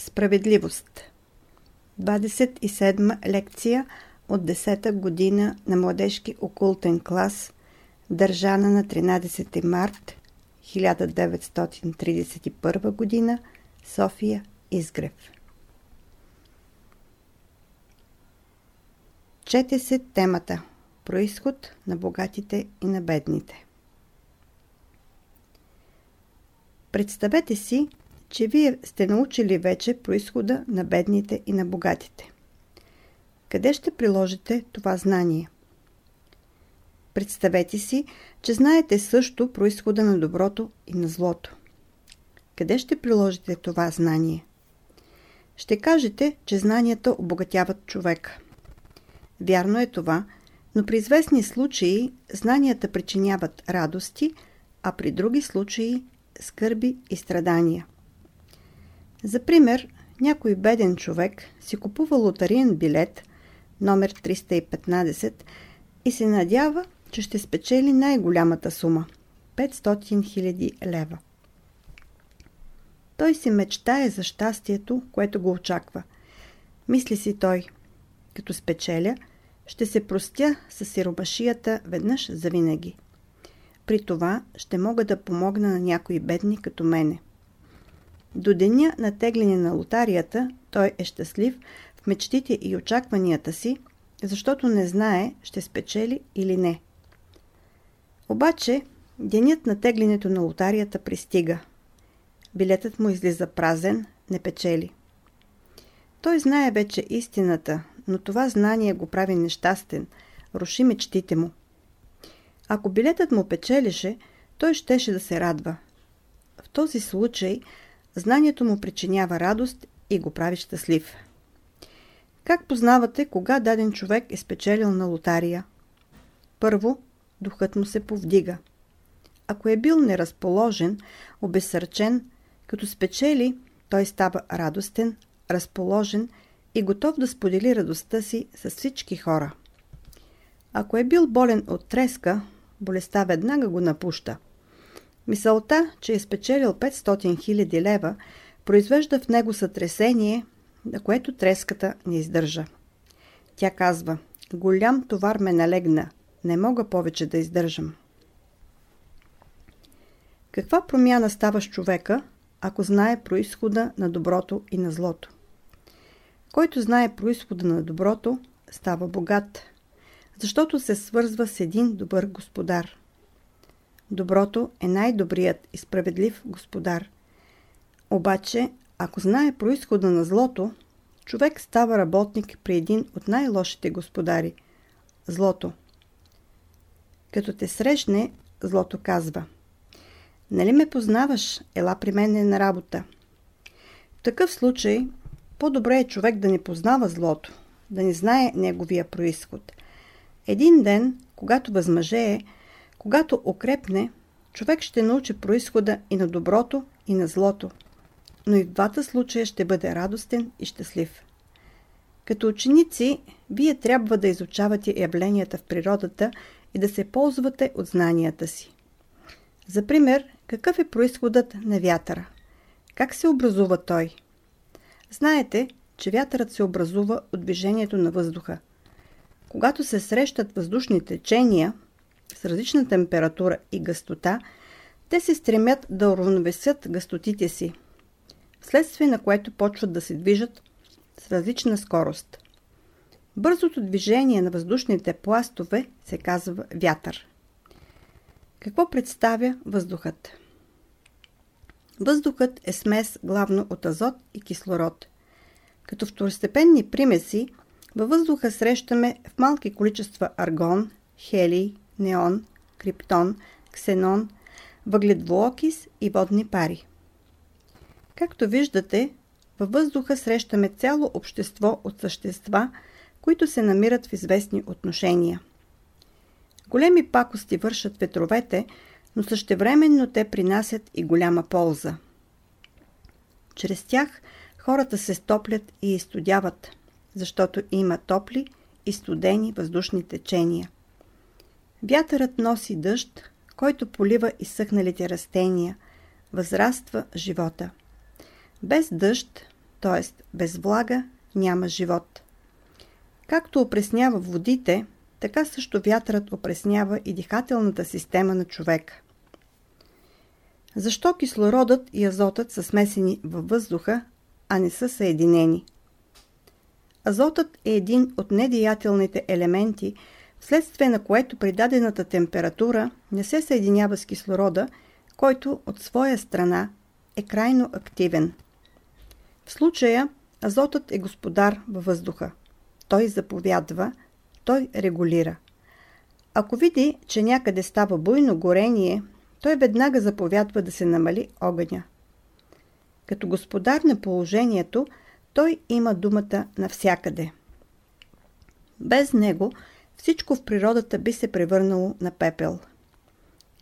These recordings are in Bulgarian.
Справедливост 27 лекция от 10-та година на младежки окултен клас, държана на 13 март 1931 година, София, Изгрев. Чете се темата Происход на богатите и на бедните. Представете си, че вие сте научили вече происхода на бедните и на богатите. Къде ще приложите това знание? Представете си, че знаете също происхода на доброто и на злото. Къде ще приложите това знание? Ще кажете, че знанията обогатяват човека. Вярно е това, но при известни случаи знанията причиняват радости, а при други случаи скърби и страдания. За пример, някой беден човек си купува лотариен билет, номер 315, и се надява, че ще спечели най-голямата сума – 500 000 лева. Той си мечтае за щастието, което го очаква. Мисли си той, като спечеля, ще се простя с сиробашията веднъж за винаги. При това ще мога да помогна на някои бедни като мене. До деня на тегляне на лотарията той е щастлив в мечтите и очакванията си, защото не знае ще спечели или не. Обаче, денят на теглянето на лотарията пристига. Билетът му излиза празен, не печели. Той знае вече истината, но това знание го прави нещастен, руши мечтите му. Ако билетът му печелише, той щеше да се радва. В този случай знанието му причинява радост и го прави щастлив. Как познавате кога даден човек е спечелил на лотария? Първо, духът му се повдига. Ако е бил неразположен, обесърчен, като спечели, той става радостен, разположен и готов да сподели радостта си с всички хора. Ако е бил болен от треска, болестта веднага го напуща. Мисълта, че е спечелил 500 000 лева, произвежда в него сътресение, на което треската не издържа. Тя казва, голям товар ме налегна, не мога повече да издържам. Каква промяна става с човека, ако знае происхода на доброто и на злото? Който знае происхода на доброто, става богат, защото се свързва с един добър господар. Доброто е най-добрият и справедлив господар. Обаче, ако знае происхода на злото, човек става работник при един от най-лошите господари – злото. Като те срещне, злото казва Нали ме познаваш? Ела при мен на работа. В такъв случай, по-добре е човек да не познава злото, да не знае неговия происход. Един ден, когато възмъжее, когато укрепне, човек ще научи происхода и на доброто, и на злото. Но и в двата случая ще бъде радостен и щастлив. Като ученици, вие трябва да изучавате явленията в природата и да се ползвате от знанията си. За пример, какъв е происходът на вятъра? Как се образува той? Знаете, че вятърът се образува от движението на въздуха. Когато се срещат въздушни течения с различна температура и гъстота, те се стремят да уравновесят гъстотите си, вследствие на което почват да се движат с различна скорост. Бързото движение на въздушните пластове се казва вятър. Какво представя въздухът? Въздухът е смес главно от азот и кислород. Като второстепенни примеси, във въздуха срещаме в малки количества аргон, хелий, неон, криптон, ксенон, въгледвуокис и водни пари. Както виждате, във въздуха срещаме цяло общество от същества, които се намират в известни отношения. Големи пакости вършат ветровете, но същевременно те принасят и голяма полза. Чрез тях хората се стоплят и изстудяват, защото има топли и студени въздушни течения. Вятърът носи дъжд, който полива изсъхналите растения, възраства живота. Без дъжд т.е. без влага няма живот. Както опреснява водите, така също вятърът опреснява и дихателната система на човека. Защо кислородът и азотът са смесени във въздуха, а не са съединени? Азотът е един от недеятелните елементи, вследствие на което при дадената температура не се съединява с кислорода, който от своя страна е крайно активен. В случая азотът е господар във въздуха. Той заповядва, той регулира. Ако види, че някъде става буйно горение, той веднага заповядва да се намали огъня. Като господар на положението, той има думата навсякъде. Без него всичко в природата би се превърнало на пепел.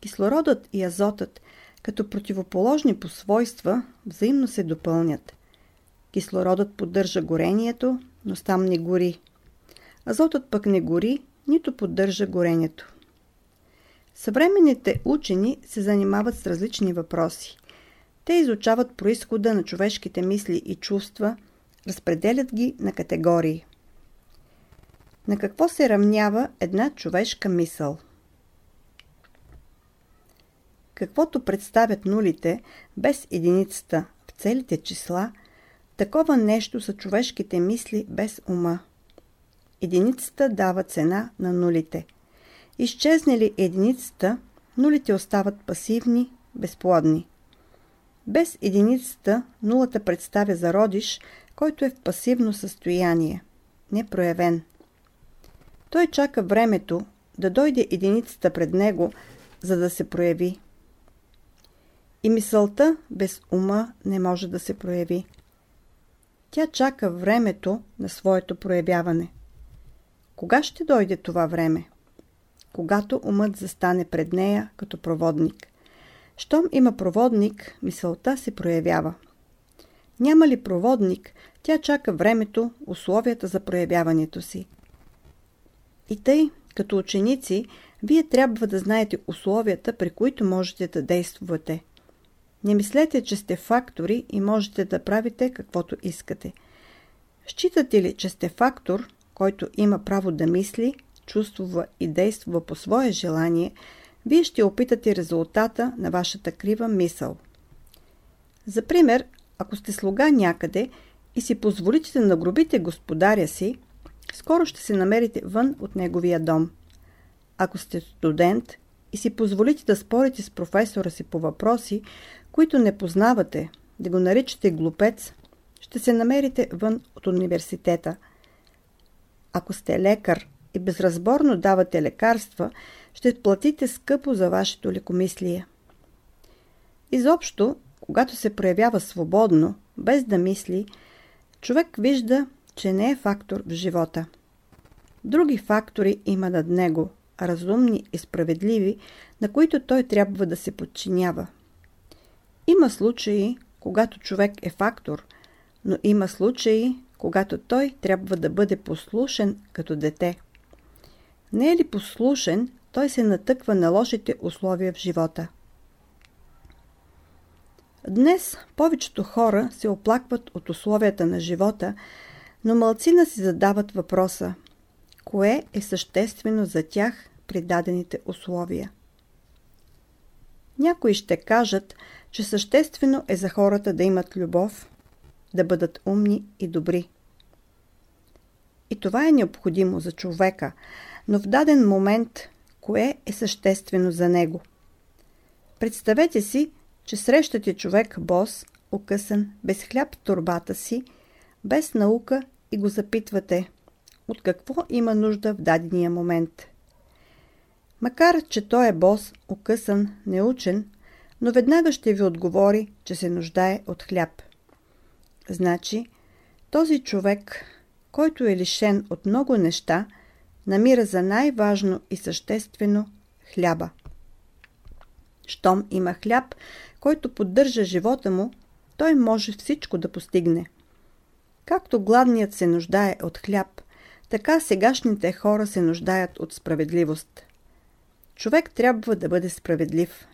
Кислородът и азотът, като противоположни по свойства, взаимно се допълнят. Кислородът поддържа горението, но там не гори. Азотът пък не гори, нито поддържа горението. Съвременните учени се занимават с различни въпроси. Те изучават происхода на човешките мисли и чувства, разпределят ги на категории. На какво се равнява една човешка мисъл? Каквото представят нулите без единицата в целите числа, такова нещо са човешките мисли без ума. Единицата дава цена на нулите. Изчезне ли единицата, нулите остават пасивни, безплодни. Без единицата нулата представя зародиш, който е в пасивно състояние, непроявен. Той чака времето да дойде единицата пред него, за да се прояви. И мисълта без ума не може да се прояви. Тя чака времето на своето проявяване. Кога ще дойде това време? Когато умът застане пред нея като проводник. Щом има проводник, мисълта се проявява. Няма ли проводник, тя чака времето, условията за проявяването си. И тъй, като ученици, вие трябва да знаете условията, при които можете да действате. Не мислете, че сте фактори и можете да правите каквото искате. Считате ли, че сте фактор, който има право да мисли, чувствува и действа по свое желание, вие ще опитате резултата на вашата крива мисъл. За пример, ако сте слуга някъде и си позволите да нагробите господаря си, скоро ще се намерите вън от неговия дом. Ако сте студент и си позволите да спорите с професора си по въпроси, които не познавате, да го наричате глупец, ще се намерите вън от университета. Ако сте лекар и безразборно давате лекарства, ще платите скъпо за вашето лекомислие. Изобщо, когато се проявява свободно, без да мисли, човек вижда, че не е фактор в живота. Други фактори има над него, разумни и справедливи, на които той трябва да се подчинява. Има случаи, когато човек е фактор, но има случаи, когато той трябва да бъде послушен като дете. Не е ли послушен, той се натъква на лошите условия в живота. Днес повечето хора се оплакват от условията на живота, но малцина си задават въпроса кое е съществено за тях при дадените условия. Някои ще кажат, че съществено е за хората да имат любов, да бъдат умни и добри. И това е необходимо за човека, но в даден момент кое е съществено за него? Представете си, че срещате човек бос, окъсан, без хляб в турбата си, без наука и го запитвате от какво има нужда в дадения момент. Макар, че той е бос, окъсан, неучен, но веднага ще ви отговори, че се нуждае от хляб. Значи, този човек, който е лишен от много неща, намира за най-важно и съществено хляба. Щом има хляб, който поддържа живота му, той може всичко да постигне. Както гладният се нуждае от хляб, така сегашните хора се нуждаят от справедливост. Човек трябва да бъде справедлив.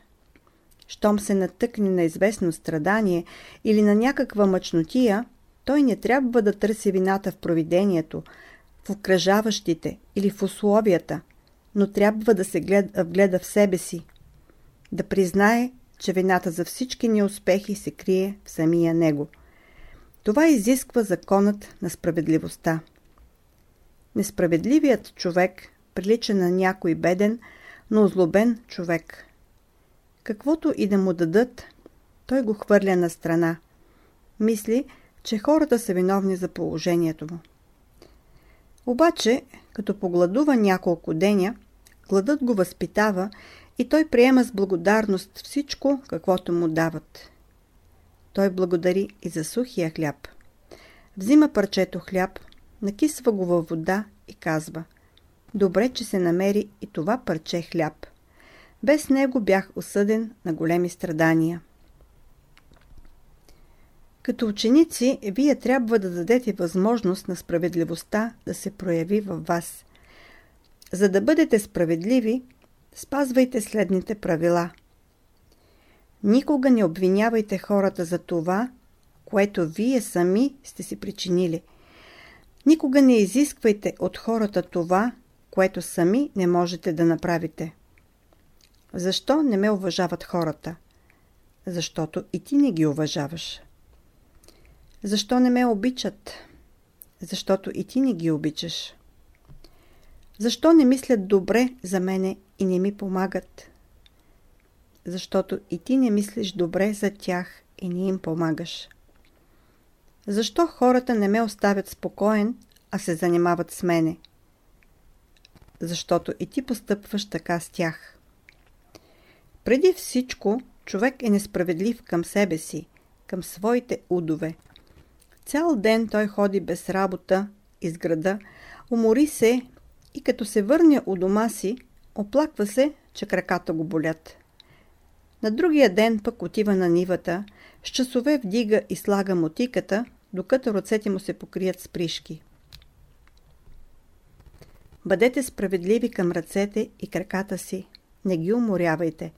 Щом се натъкне на известно страдание или на някаква мъчнотия, той не трябва да търси вината в провидението, в окръжаващите или в условията, но трябва да се гледа, вгледа в себе си, да признае, че вината за всички неуспехи се крие в самия него. Това изисква законът на справедливостта. Несправедливият човек прилича на някой беден, но озлобен човек. Каквото и да му дадат, той го хвърля на страна. Мисли, че хората са виновни за положението му. Обаче, като погладува няколко деня, гладът го възпитава и той приема с благодарност всичко, каквото му дават. Той благодари и за сухия хляб. Взима парчето хляб, накисва го във вода и казва Добре, че се намери и това парче хляб. Без него бях осъден на големи страдания. Като ученици, вие трябва да дадете възможност на справедливостта да се прояви във вас. За да бъдете справедливи, спазвайте следните правила. Никога не обвинявайте хората за това, което вие сами сте си причинили. Никога не изисквайте от хората това, което сами не можете да направите. Защо не ме уважават хората? Защото и ти не ги уважаваш. Защо не ме обичат? Защото и ти не ги обичаш. Защо не мислят добре за мене и не ми помагат? Защото и ти не мислиш добре за тях и не им помагаш. Защо хората не ме оставят спокоен, а се занимават с мене? Защото и ти постъпваш така с тях. Преди всичко, човек е несправедлив към себе си, към своите удове. Цял ден той ходи без работа из града, умори се и като се върне у дома си, оплаква се, че краката го болят. На другия ден пък отива на нивата, с часове вдига и слага мотиката, докато ръцете му се покрият с пришки. Бъдете справедливи към ръцете и краката си. Не ги уморявайте.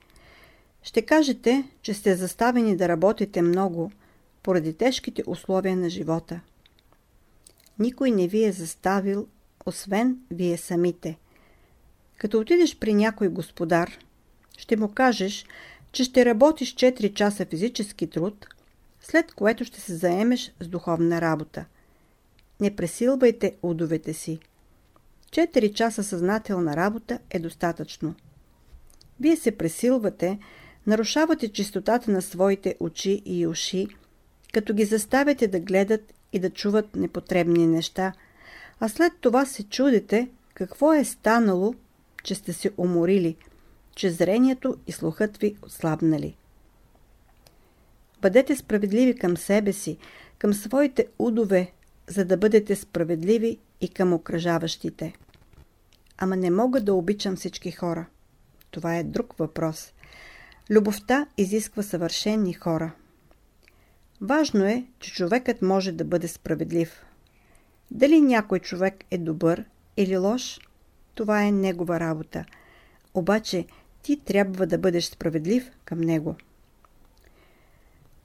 Ще кажете, че сте заставени да работите много, поради тежките условия на живота. Никой не ви е заставил, освен вие самите. Като отидеш при някой господар, ще му кажеш, че ще работиш 4 часа физически труд, след което ще се заемеш с духовна работа. Не пресилвайте удовете си. 4 часа съзнателна работа е достатъчно. Вие се пресилвате, нарушавате чистотата на своите очи и уши, като ги заставяте да гледат и да чуват непотребни неща, а след това се чудите какво е станало, че сте се уморили, че зрението и слухът ви отслабнали. Бъдете справедливи към себе си, към своите удове, за да бъдете справедливи и към окръжаващите. Ама не мога да обичам всички хора. Това е друг въпрос. Любовта изисква съвършенни хора. Важно е, че човекът може да бъде справедлив. Дали някой човек е добър или лош, това е негова работа. Обаче ти трябва да бъдеш справедлив към него.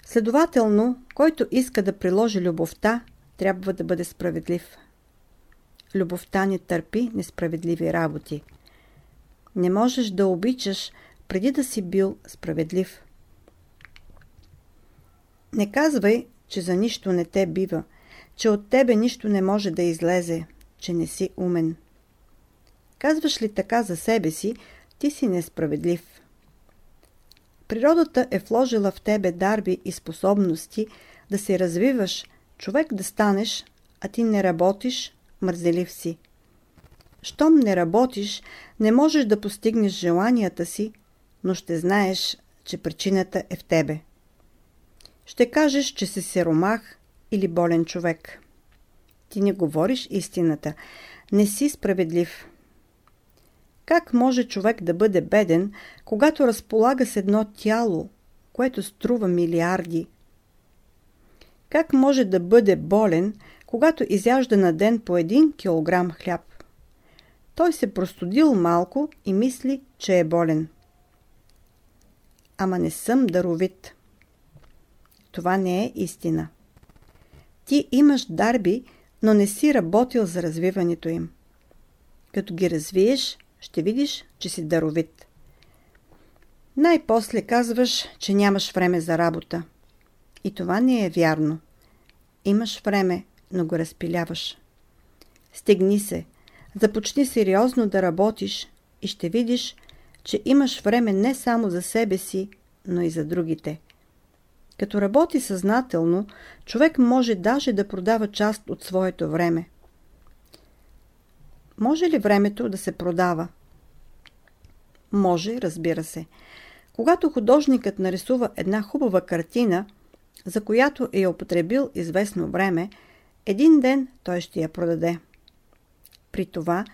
Следователно, който иска да приложи любовта, трябва да бъде справедлив. Любовта не търпи несправедливи работи. Не можеш да обичаш преди да си бил справедлив. Не казвай, че за нищо не те бива, че от тебе нищо не може да излезе, че не си умен. Казваш ли така за себе си, ти си несправедлив. Природата е вложила в тебе дарби и способности да се развиваш, човек да станеш, а ти не работиш, мързелив си. Щом не работиш, не можеш да постигнеш желанията си, но ще знаеш, че причината е в тебе. Ще кажеш, че си серомах или болен човек. Ти не говориш истината. Не си справедлив. Как може човек да бъде беден, когато разполага с едно тяло, което струва милиарди? Как може да бъде болен, когато изяжда на ден по един килограм хляб? Той се простудил малко и мисли, че е болен. Ама не съм даровит. Това не е истина. Ти имаш дарби, но не си работил за развиването им. Като ги развиеш, ще видиш, че си даровит. Най-после казваш, че нямаш време за работа. И това не е вярно. Имаш време, но го разпиляваш. Стегни се, започни сериозно да работиш и ще видиш, че имаш време не само за себе си, но и за другите. Като работи съзнателно, човек може даже да продава част от своето време. Може ли времето да се продава? Може, разбира се. Когато художникът нарисува една хубава картина, за която е употребил известно време, един ден той ще я продаде. При това,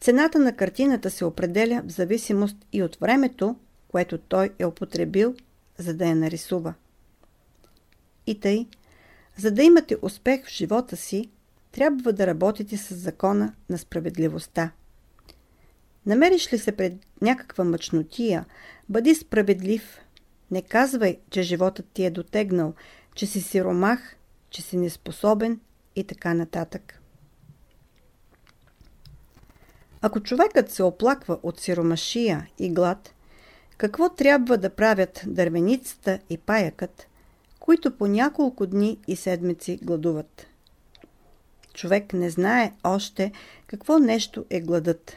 цената на картината се определя в зависимост и от времето, което той е употребил, за да я нарисува. И тъй, за да имате успех в живота си, трябва да работите с закона на справедливостта. Намериш ли се пред някаква мъчнотия, бъди справедлив. Не казвай, че животът ти е дотегнал, че си сиромах, че си неспособен и така нататък. Ако човекът се оплаква от сиромашия и глад, какво трябва да правят дървеницата и паякът, които по няколко дни и седмици гладуват? Човек не знае още какво нещо е гладът.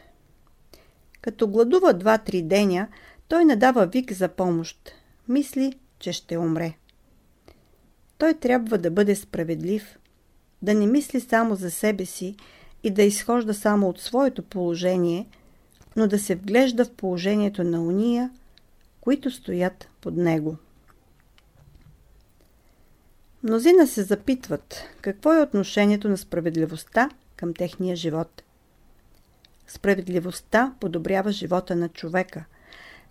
Като гладува два-три деня, той не дава вик за помощ. Мисли, че ще умре. Той трябва да бъде справедлив, да не мисли само за себе си и да изхожда само от своето положение, но да се вглежда в положението на уния, които стоят под него. Мнозина се запитват какво е отношението на справедливостта към техния живот. Справедливостта подобрява живота на човека.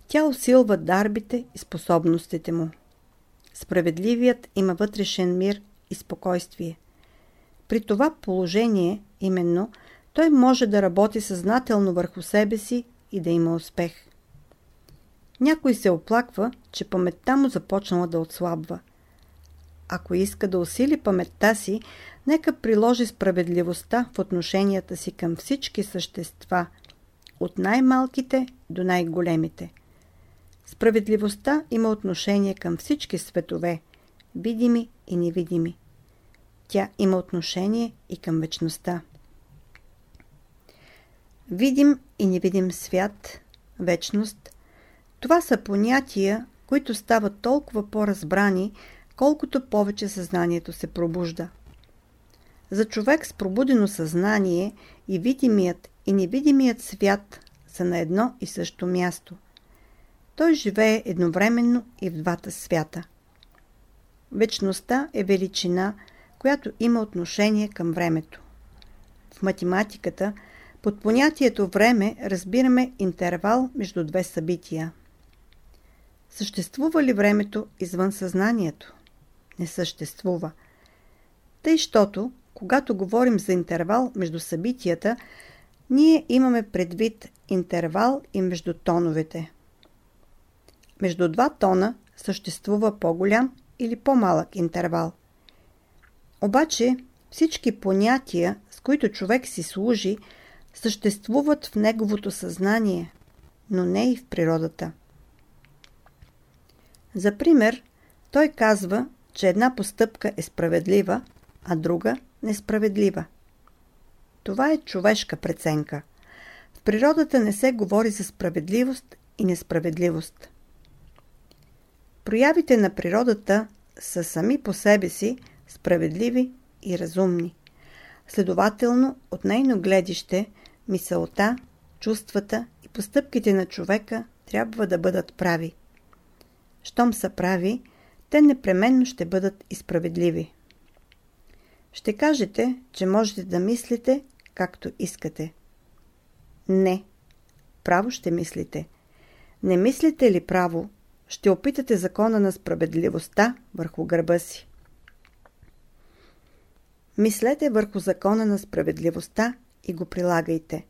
Тя усилва дарбите и способностите му. Справедливият има вътрешен мир и спокойствие. При това положение, именно, той може да работи съзнателно върху себе си и да има успех. Някой се оплаква, че паметта му започнала да отслабва. Ако иска да усили паметта си, нека приложи справедливостта в отношенията си към всички същества, от най-малките до най-големите. Справедливостта има отношение към всички светове, видими и невидими. Тя има отношение и към вечността. Видим и невидим свят, вечност – това са понятия, които стават толкова по-разбрани, колкото повече съзнанието се пробужда. За човек с пробудено съзнание и видимият и невидимият свят са на едно и също място. Той живее едновременно и в двата свята. Вечността е величина, която има отношение към времето. В математиката под понятието време разбираме интервал между две събития. Съществува ли времето извън съзнанието? Не съществува. Тъй, щото когато говорим за интервал между събитията, ние имаме предвид интервал и между тоновете. Между два тона съществува по-голям или по-малък интервал. Обаче всички понятия, с които човек си служи, съществуват в неговото съзнание, но не и в природата. За пример, той казва, че една постъпка е справедлива, а друга несправедлива. Това е човешка преценка. В природата не се говори за справедливост и несправедливост. Проявите на природата са сами по себе си справедливи и разумни. Следователно, от нейно гледище, мисълта, чувствата и постъпките на човека трябва да бъдат прави. Щом са прави, те непременно ще бъдат и справедливи. Ще кажете, че можете да мислите както искате. Не. Право ще мислите. Не мислите ли право, ще опитате закона на справедливостта върху гърба си. Мислете върху закона на справедливостта и го прилагайте.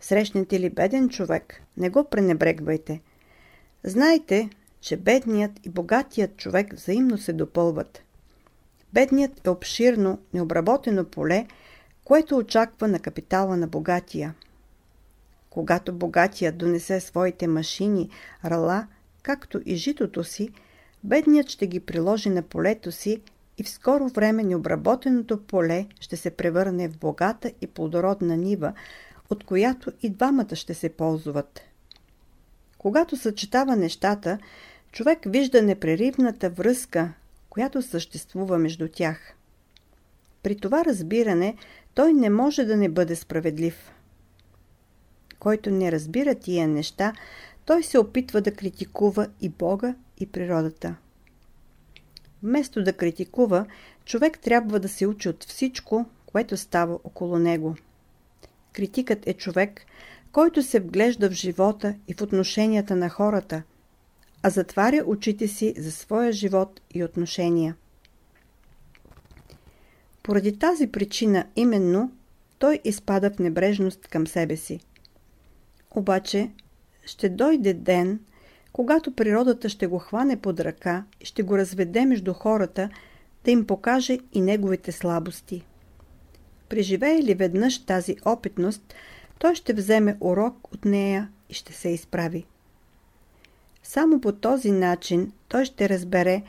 Срещнете ли беден човек, не го пренебрегвайте. Знайте, че бедният и богатият човек взаимно се допълват. Бедният е обширно, необработено поле, което очаква на капитала на богатия. Когато богатият донесе своите машини, рала, както и житото си, бедният ще ги приложи на полето си и в скоро време необработеното поле ще се превърне в богата и плодородна нива, от която и двамата ще се ползват. Когато съчетава нещата, човек вижда непреривната връзка, която съществува между тях. При това разбиране той не може да не бъде справедлив. Който не разбира тия неща, той се опитва да критикува и Бога, и природата. Вместо да критикува, човек трябва да се учи от всичко, което става около него. Критикът е човек, който се вглежда в живота и в отношенията на хората, а затваря очите си за своя живот и отношения. Поради тази причина именно той изпада в небрежност към себе си. Обаче ще дойде ден, когато природата ще го хване под ръка и ще го разведе между хората, да им покаже и неговите слабости. Преживее ли веднъж тази опитност, той ще вземе урок от нея и ще се изправи. Само по този начин той ще разбере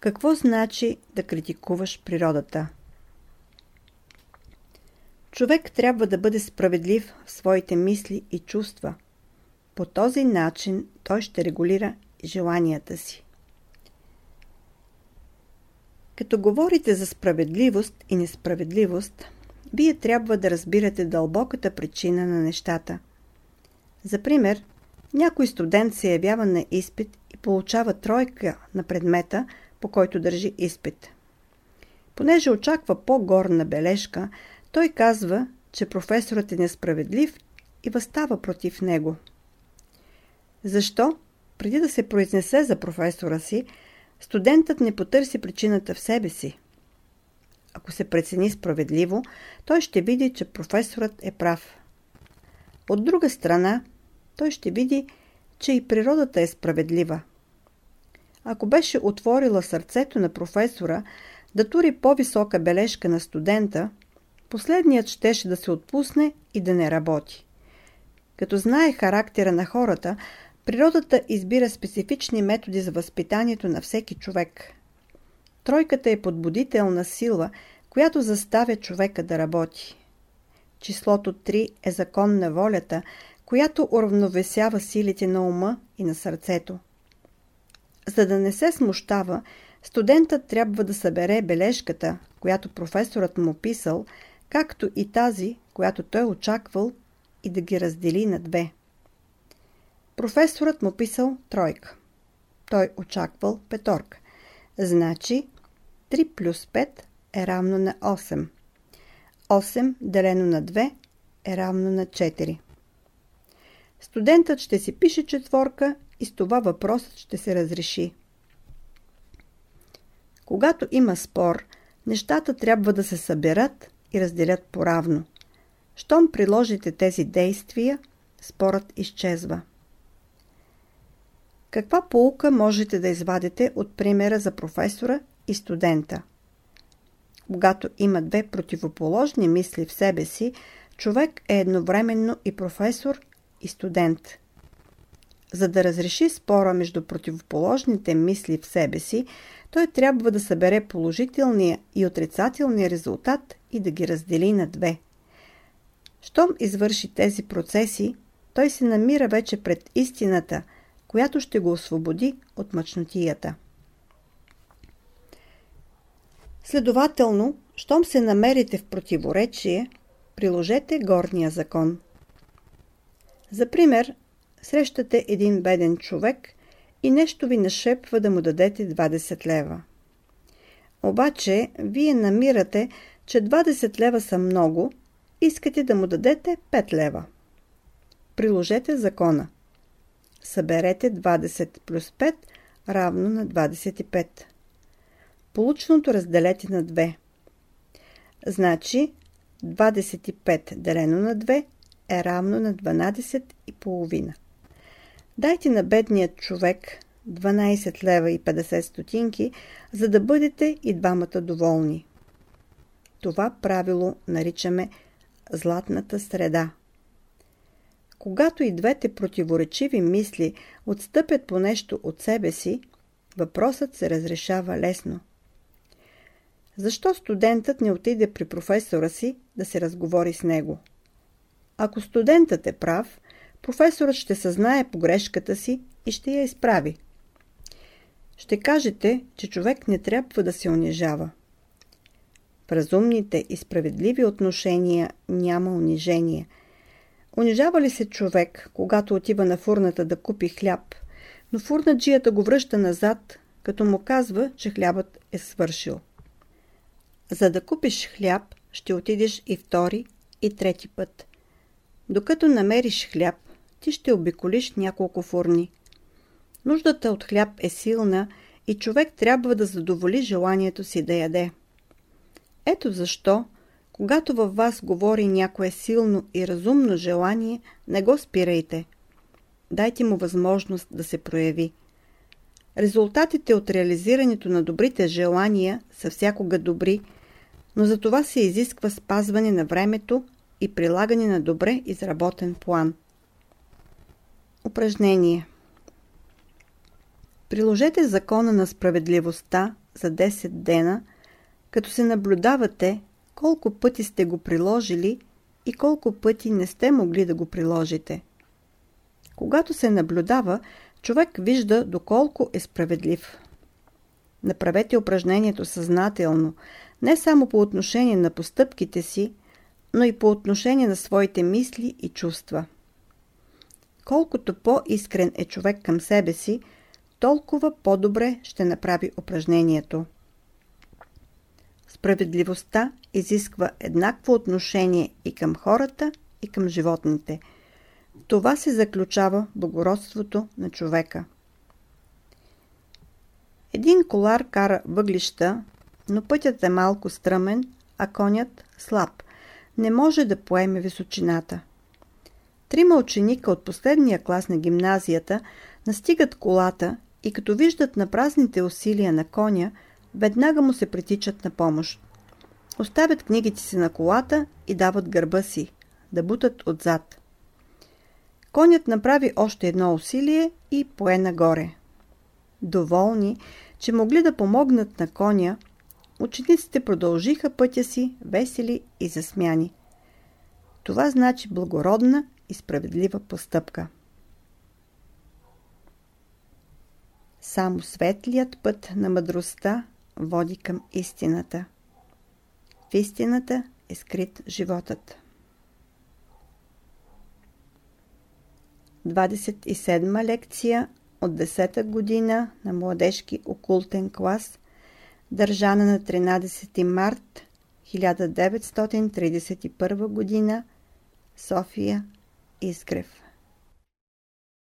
какво значи да критикуваш природата. Човек трябва да бъде справедлив в своите мисли и чувства. По този начин той ще регулира желанията си. Като говорите за справедливост и несправедливост, вие трябва да разбирате дълбоката причина на нещата. За пример, някой студент се явява на изпит и получава тройка на предмета, по който държи изпит. Понеже очаква по-горна бележка, той казва, че професорът е несправедлив и възстава против него. Защо? Преди да се произнесе за професора си, студентът не потърси причината в себе си. Ако се прецени справедливо, той ще види, че професорът е прав. От друга страна, той ще види, че и природата е справедлива. Ако беше отворила сърцето на професора да тури по-висока бележка на студента, последният щеше да се отпусне и да не работи. Като знае характера на хората, природата избира специфични методи за възпитанието на всеки човек. Тройката е подбудителна сила, която заставя човека да работи. Числото 3 е закон на волята, която уравновесява силите на ума и на сърцето. За да не се смущава, студентът трябва да събере бележката, която професорът му писал, както и тази, която той очаквал, и да ги раздели на две. Професорът му писал тройка. Той очаквал петорка. Значи 3 плюс 5 е равно на 8. 8 делено на 2 е равно на 4. Студентът ще си пише четворка и с това въпросът ще се разреши. Когато има спор, нещата трябва да се съберат и разделят поравно. Щом приложите тези действия, спорът изчезва. Каква полука можете да извадите от примера за професора и студента? Когато има две противоположни мисли в себе си, човек е едновременно и професор, и студент. За да разреши спора между противоположните мисли в себе си, той трябва да събере положителния и отрицателния резултат и да ги раздели на две. Щом извърши тези процеси, той се намира вече пред истината, която ще го освободи от мъчнотията. Следователно, щом се намерите в противоречие, приложете горния закон. За пример, срещате един беден човек и нещо ви нашепва да му дадете 20 лева. Обаче, вие намирате, че 20 лева са много, искате да му дадете 5 лева. Приложете закона. Съберете 20 плюс 5 равно на 25. Полученото разделете на 2. Значи 25 делено на 2 е равно на 12 и половина. Дайте на бедният човек 12 лева и 50 стотинки, за да бъдете и двамата доволни. Това правило наричаме златната среда. Когато и двете противоречиви мисли отстъпят по нещо от себе си, въпросът се разрешава лесно. Защо студентът не отиде при професора си да се разговори с него? Ако студентът е прав, професорът ще съзнае погрешката си и ще я изправи. Ще кажете, че човек не трябва да се унижава. В разумните и справедливи отношения няма унижение. Унижава ли се човек, когато отива на фурната да купи хляб, но фурнаджията го връща назад, като му казва, че хлябът е свършил? За да купиш хляб, ще отидеш и втори, и трети път. Докато намериш хляб, ти ще обиколиш няколко фурни. Нуждата от хляб е силна и човек трябва да задоволи желанието си да яде. Ето защо, когато във вас говори някое силно и разумно желание, не го спирайте. Дайте му възможност да се прояви. Резултатите от реализирането на добрите желания са всякога добри, но за това се изисква спазване на времето и прилагане на добре изработен план. Упражнение Приложете закона на справедливостта за 10 дена, като се наблюдавате колко пъти сте го приложили и колко пъти не сте могли да го приложите. Когато се наблюдава, човек вижда доколко е справедлив. Направете упражнението съзнателно, не само по отношение на постъпките си, но и по отношение на своите мисли и чувства. Колкото по-искрен е човек към себе си, толкова по-добре ще направи упражнението. Справедливостта изисква еднакво отношение и към хората, и към животните. Това се заключава благородството на човека. Един колар кара въглища, но пътят е малко стръмен, а конят слаб. Не може да поеме височината. Трима ученика от последния клас на гимназията настигат колата и като виждат на празните усилия на коня, веднага му се притичат на помощ. Оставят книгите си на колата и дават гърба си, да бутат отзад. Конят направи още едно усилие и пое нагоре. Доволни, че могли да помогнат на коня, учениците продължиха пътя си весели и засмяни. Това значи благородна и справедлива постъпка. Само светлият път на мъдростта води към истината. В истината е скрит животът. 27 лекция от 10-та година на младежки окултен клас, държана на 13 март 1931 година, София, Изгрев.